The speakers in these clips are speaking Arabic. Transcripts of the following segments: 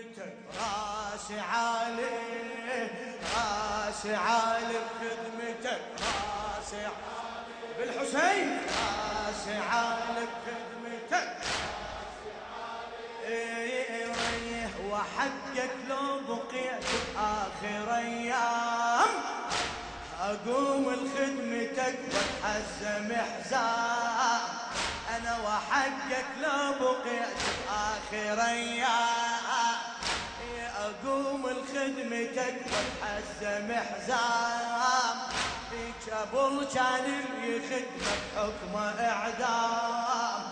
بخدمتك راسي عالي راسي عالي بخدمتك. راسي عالي بالحسين. راسي عالي بخدمتك. إيه وحقك لو بقيت بآخر أيام. أقوم لخدمتك وأتحزم حزام أنا وحقك لو بقيت بآخر أيام. أقوم لخدمتك واتحزم حزام قبل كان يخدمك حكم إعدام.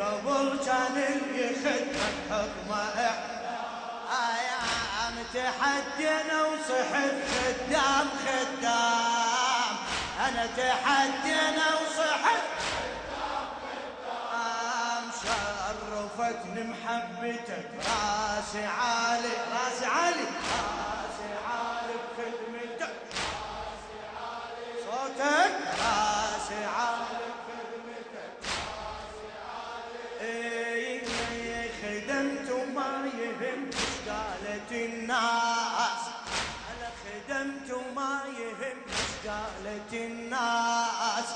قبل كان يخدمك حكم إعدام. أيام تحدينا وصحت خدام خدام. أنا تحدينا وصحت شرفتني محبتك راسي عالي راسي عالي. راسي عالي بخدمتك. صوتك. راسي عالي بخدمتك. إيه خدمت وما يهم قالت الناس. أنا خدمت وما يهم قالت الناس.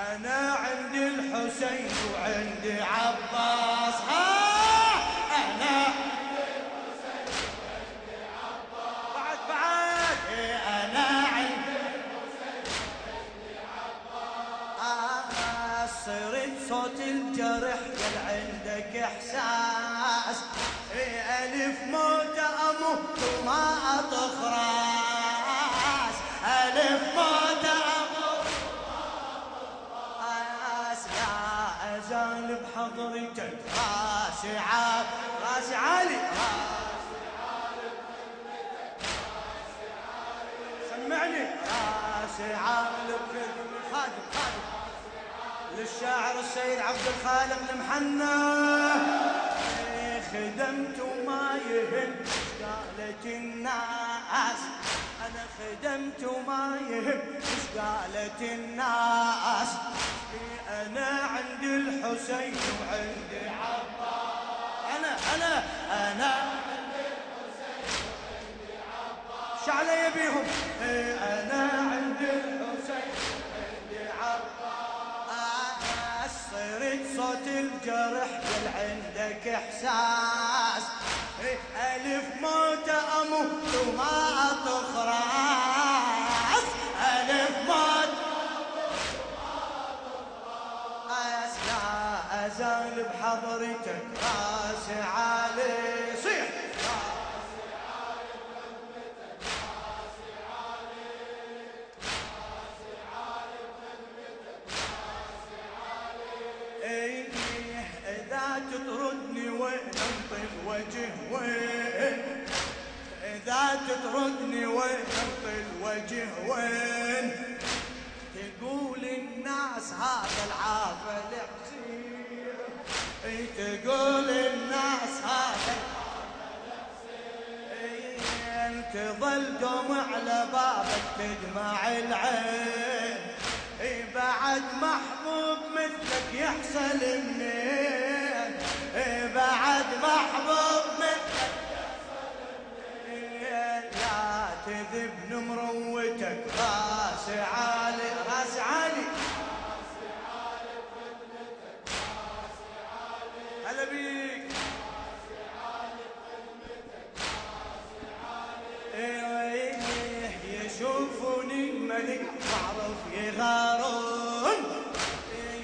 أنا عندي الحسين وعندي عباس. آه أنا بعد بعد. أنا عندي آه صرت صوت الجرح قال عندك إحساس. إيه ألف موت أموت وما اطخ راس ألف موت أموت خادم خادم. للشاعر السيد عبد الخالق المحنى خدمت وما يهم قالت الناس. أنا خدمت وما يهم قالت الناس. أنا عندي الحسين وعندي عباس. أنا أنا أنا شعلة يبيهم أنا عندي الحسين عندي عباس. صرت صوت الجرح قل عندك إحساس. ألف موت أموت وما اطخ هذا العافل إيه تقول الناس هذا؟ إيه تظل دوم على بابك تدمع العين. إيه بعد محبوب مثلك يحصل منين إيه بعد محبوب مثلك إيه لا تذبن مروتك راس يشوفوني ملك معروف يغارون.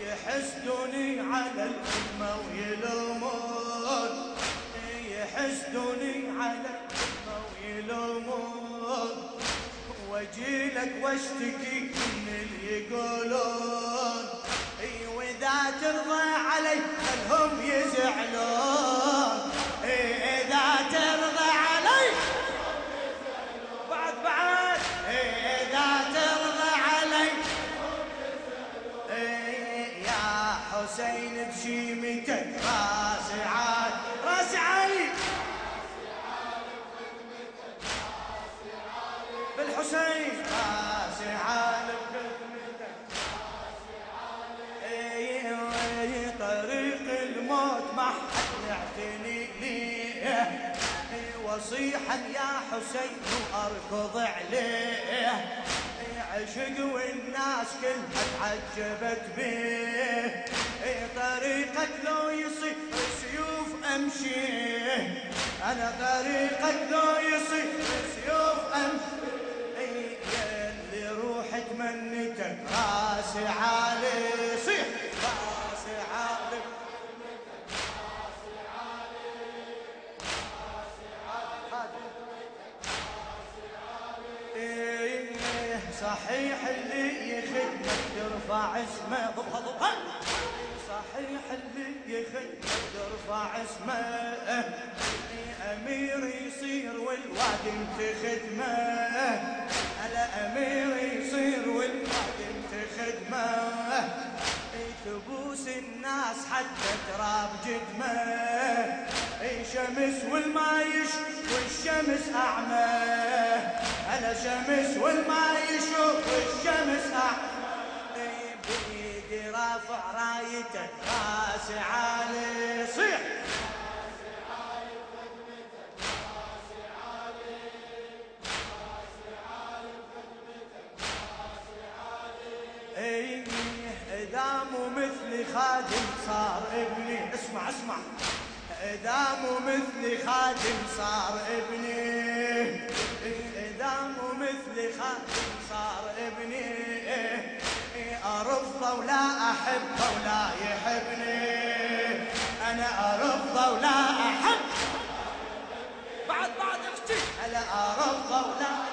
يحسدوني على الخدمة ويلومون. يحسدوني على الخدمة ويلومون. وأجيلك وأشتكي من اللي يقولون. وإذا ترضى علي خلهم يزعلون. بالحسين راسي عالي بخدمتك إيه طريق الموت ما حد يعتني ليه واصيحا يا حسين وأركض عليه. عشق والناس كلها تعجبت به طريقك لو يصير سيوف امشي أنا طريقك لو يصير سيوف امشي تمنيتك راسي عالي صيح راسي عالي صحيح اللي يخدمك ترفع اسمه. ضبها صحيح اللي يخدمك ترفع اسمه. أمير يصير والواد انت خدمه. حتى تراب جدمه. شمس والما يشوف والشمس أعمى. أنا شمس والما يشوف والشمس أعمى. بيدي رافع رايتك راسي عالي صيح خادم صار ابني. اسمع اسمع. دام مثلي خادم صار ابني. دام مثلي خادم صار ابني. ارفضه ولا احبه ولا يحبني. أنا ارفضه ولا أحب. بعد بعد أختي. أنا ارفضه ولا يحب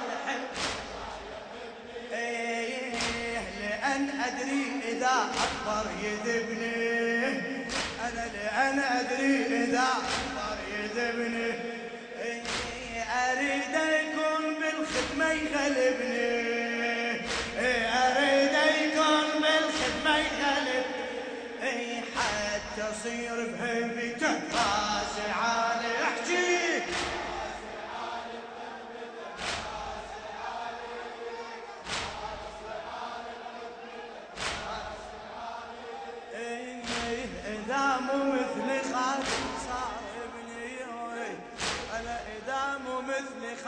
لأن أدري إذا أكبر يذبني. أنا لأن أدري إذا أكبر يذبني. أريد يكون بالخدمة يغلبني. أريد يكون بالخدمة يغلبني. حتى أصير بهيبته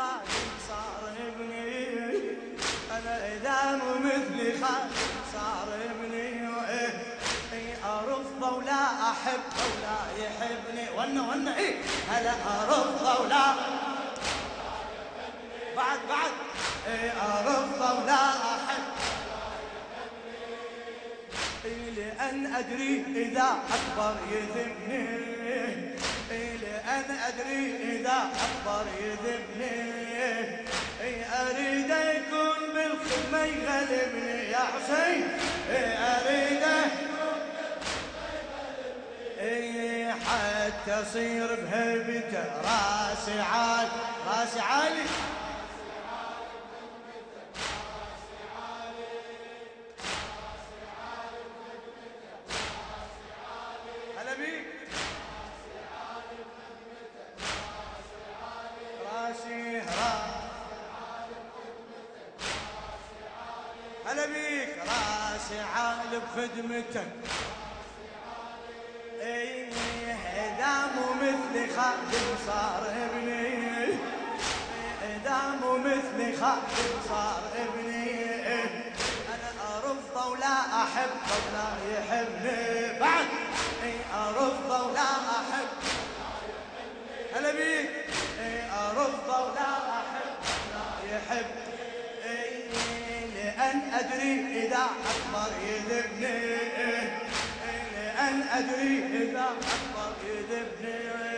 خادم صار ابني. أنا إذا مو مثلي خادم صار ابني. ارفضه ولا احبه ولا يحبني. ونا ونا إيه. هلا ارفضه ولا بعد بعد. إيه ارفضه ولا احبه لأن أدري إذا أكبر يذمني لأن أدري إذا أكبر يذمني أريد يكون بالخدمة يغلبني يا حسين. أريد حتى أصير بهيبته راسي عالي راسي عالي هلا بيك راسي عال بخدمتك إيه دام مثلي خادم صار ابني. دام مثلي خادم صار ابني. أنا ارفضه ولا احبه ولا يحبني. بعد. ارفضه ولا أحب. هلا بيك ارفضه ولا أحب ولا يحب لأن أدري إذا أكبر يذبني لأن أدري إذا أكبر يذبني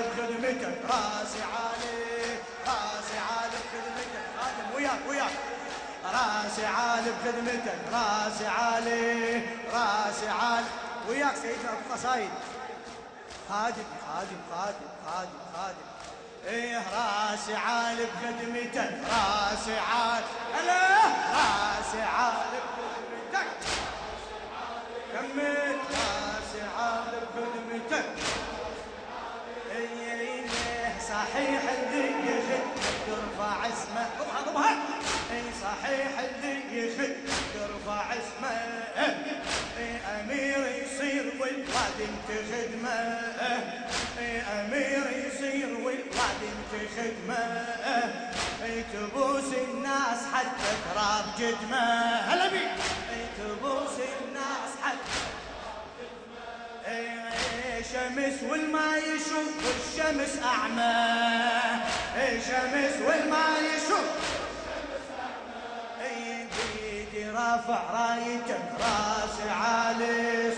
عالي بخدمتك راسي عالي راسي عالي بخدمتك خادم وياك وياك. راسي عالي بخدمتك راسي عالي راسي عالي وياك سيدنا أبو قصايد. خادم خادم خادم خادم خادم. إيه راسي عال بخدمتك راسي عال هلا راسي عال بخدمتك كمل. راسي عال بخدمتك صحيح اللي يخدمك ترفع اسمه. ضبها ضبها أي صحيح اللي يخدمك ترفع اسمه. أي أمير يصير والواد أنت خدمة. أي أمير يصير والواد أنت خدمة. أي تبوس الناس حتى تراب جدمه. هلا بي شمس والما يشوف الشمس أعمى شمس والما يشوف بيدي رافع رايتك راس عالي.